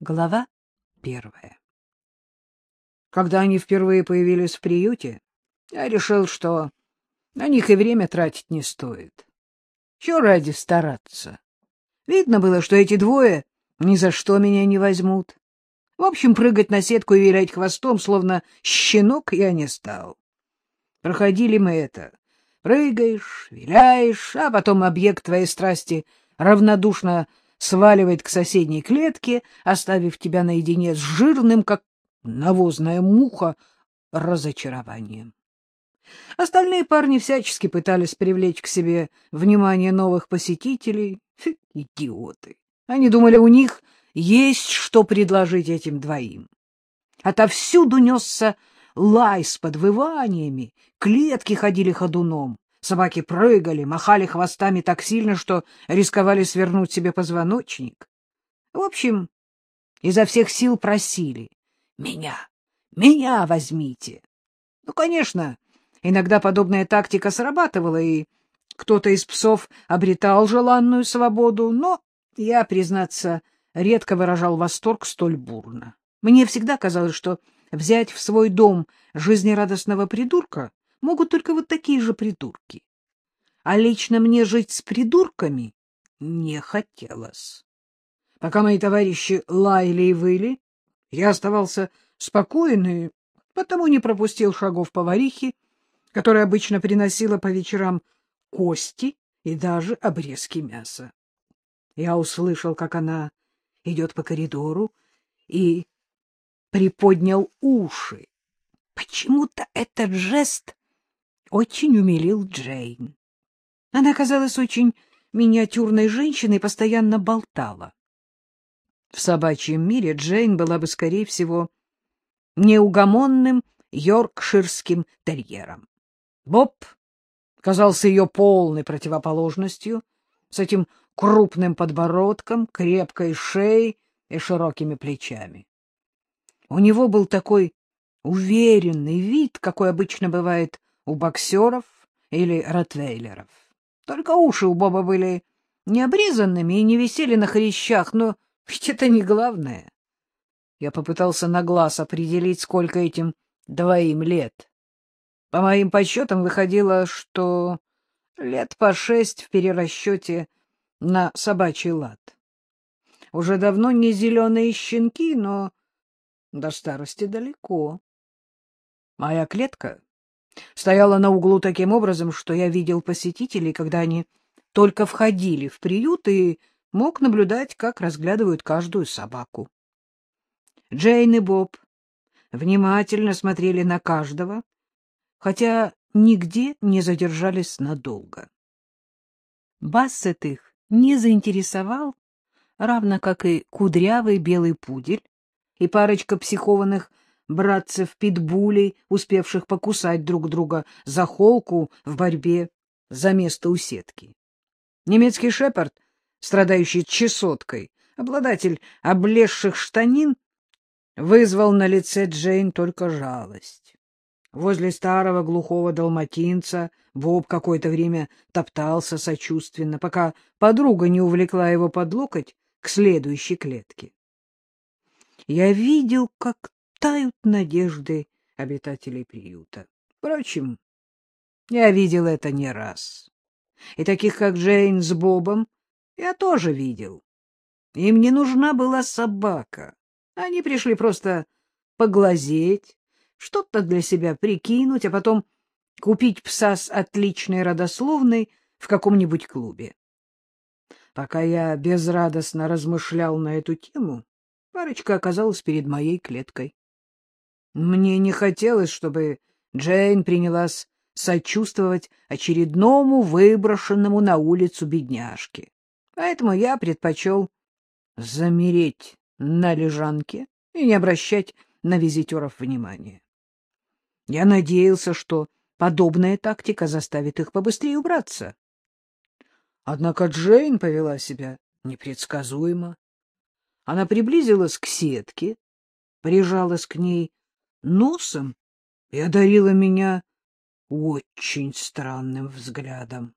Глава первая Когда они впервые появились в приюте, я решил, что на них и время тратить не стоит. Чего ради стараться? Видно было, что эти двое ни за что меня не возьмут. В общем, прыгать на сетку и вилять хвостом, словно щенок, я не стал. Проходили мы это. Прыгаешь, виляешь, а потом объект твоей страсти равнодушно сваливает к соседней клетке, оставив тебя наедине с жирным, как навозная муха, разочарованием. Остальные парни всячески пытались привлечь к себе внимание новых посетителей. Фу, идиоты! Они думали, у них есть что предложить этим двоим. Отовсюду несся лай с подвываниями, клетки ходили ходуном. Собаки прыгали, махали хвостами так сильно, что рисковали свернуть себе позвоночник. В общем, изо всех сил просили. «Меня! Меня возьмите!» Ну, конечно, иногда подобная тактика срабатывала, и кто-то из псов обретал желанную свободу, но я, признаться, редко выражал восторг столь бурно. Мне всегда казалось, что взять в свой дом жизнерадостного придурка могут только вот такие же придурки. А лично мне жить с придурками не хотелось. Пока мои товарищи лаяли и выли, я оставался спокоен и потому не пропустил шагов поварихи, которая обычно приносила по вечерам кости и даже обрезки мяса. Я услышал, как она идет по коридору и приподнял уши. Почему-то этот жест очень умилил Джейн. Она казалась очень миниатюрной женщиной и постоянно болтала. В собачьем мире Джейн была бы, скорее всего, неугомонным йоркширским терьером. Боб казался ее полной противоположностью, с этим крупным подбородком, крепкой шеей и широкими плечами. У него был такой уверенный вид, какой обычно бывает у боксеров или ротвейлеров. Только уши у Боба были не обрезанными и не висели на хрящах, но ведь это не главное. Я попытался на глаз определить, сколько этим двоим лет. По моим подсчетам выходило, что лет по шесть в перерасчете на собачий лад. Уже давно не зеленые щенки, но до старости далеко. Моя клетка стояла на углу таким образом, что я видел посетителей, когда они только входили в приют и мог наблюдать, как разглядывают каждую собаку. Джейн и Боб внимательно смотрели на каждого, хотя нигде не задержались надолго. Бассет их не заинтересовал, равно как и кудрявый белый пудель и парочка психованных братцев-питбулей, успевших покусать друг друга за холку в борьбе за место у сетки. Немецкий шепард, страдающий чесоткой, обладатель облезших штанин, вызвал на лице Джейн только жалость. Возле старого глухого далматинца Боб какое-то время топтался сочувственно, пока подруга не увлекла его под локоть к следующей клетке. Я видел, как тают надежды обитателей приюта. Впрочем, я видел это не раз. И таких, как Джейн с Бобом, я тоже видел. Им не нужна была собака. Они пришли просто поглазеть, что-то для себя прикинуть, а потом купить пса с отличной родословной в каком-нибудь клубе. Пока я безрадостно размышлял на эту тему, парочка оказалась перед моей клеткой. Мне не хотелось, чтобы Джейн принялась сочувствовать очередному выброшенному на улицу бедняжке. Поэтому я предпочел замереть на лежанке и не обращать на визитеров внимания. Я надеялся, что подобная тактика заставит их побыстрее убраться. Однако Джейн повела себя непредсказуемо. Она приблизилась к сетке, прижалась к ней носом и одарила меня очень странным взглядом.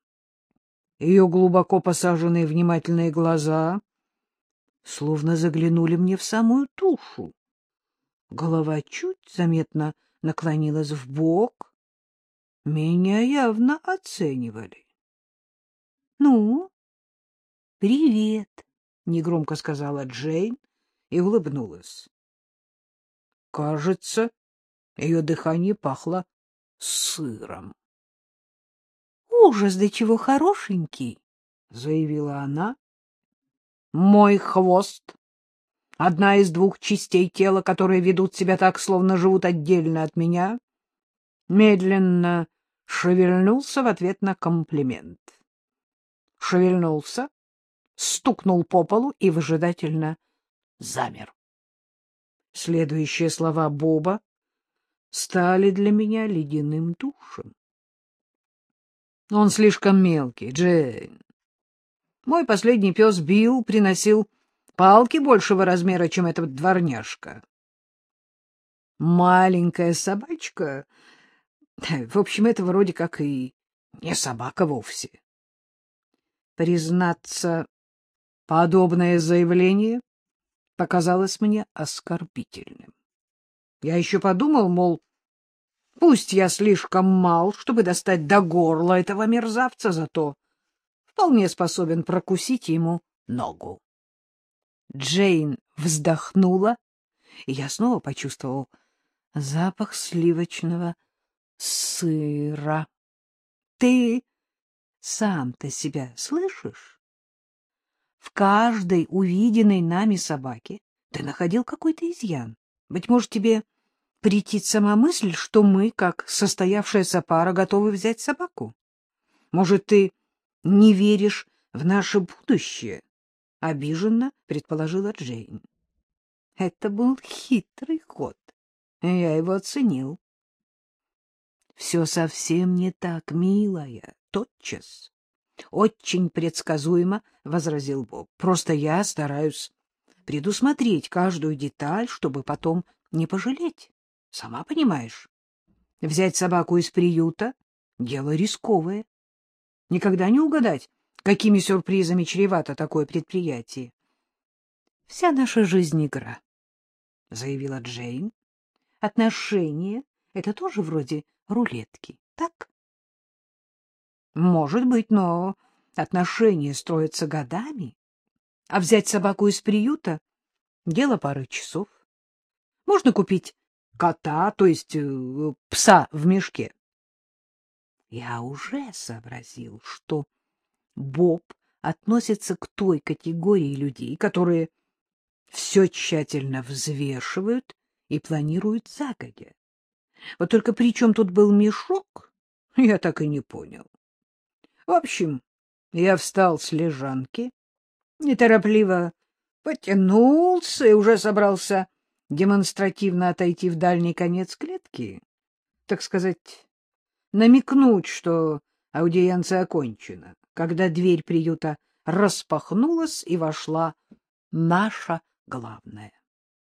Ее глубоко посаженные внимательные глаза словно заглянули мне в самую душу. Голова чуть заметно наклонилась в бок. Меня явно оценивали. — Ну, привет, — негромко сказала Джейн и улыбнулась. Кажется, ее дыхание пахло сыром. — Ужас, да чего хорошенький, — заявила она. — Мой хвост — одна из двух частей тела, которые ведут себя так, словно живут отдельно от меня, медленно шевельнулся в ответ на комплимент. Шевельнулся, стукнул по полу и выжидательно замер. Следующие слова Боба стали для меня ледяным душем. Он слишком мелкий, Джейн. Мой последний пес Билл приносил палки большего размера, чем этот дворняжка. Маленькая собачка... В общем, это вроде как и не собака вовсе. Признаться, подобное заявление показалось мне оскорбительным. Я еще подумал, мол, пусть я слишком мал, чтобы достать до горла этого мерзавца, зато вполне способен прокусить ему ногу. Джейн вздохнула, и я снова почувствовал запах сливочного сыра. Ты сам-то себя слышишь? В каждой увиденной нами собаке ты находил какой-то изъян. Быть может, тебе претит сама мысль, что мы, как состоявшаяся пара, готовы взять собаку? Может, ты не веришь в наше будущее? — обиженно предположила Джейн. Это был хитрый ход, я его оценил. — Все совсем не так, милая, тотчас. Очень предсказуемо, — возразил Боб. — Просто я стараюсь предусмотреть каждую деталь, чтобы потом не пожалеть. Сама понимаешь, взять собаку из приюта — дело рисковое. Никогда не угадать, какими сюрпризами чревато такое предприятие. — Вся наша жизнь — игра, — заявила Джейн. — Отношения — это тоже вроде рулетки, так? — Может быть, но отношения строятся годами. А взять собаку из приюта — дело пары часов. Можно купить кота, то есть э, пса в мешке. Я уже сообразил, что Боб относится к той категории людей, которые все тщательно взвешивают и планируют загодя. Вот только при чем тут был мешок, я так и не понял. В общем, я встал с лежанки, неторопливо потянулся и уже собрался демонстративно отойти в дальний конец клетки, так сказать, намекнуть, что аудиенция окончена, когда дверь приюта распахнулась и вошла наша главная.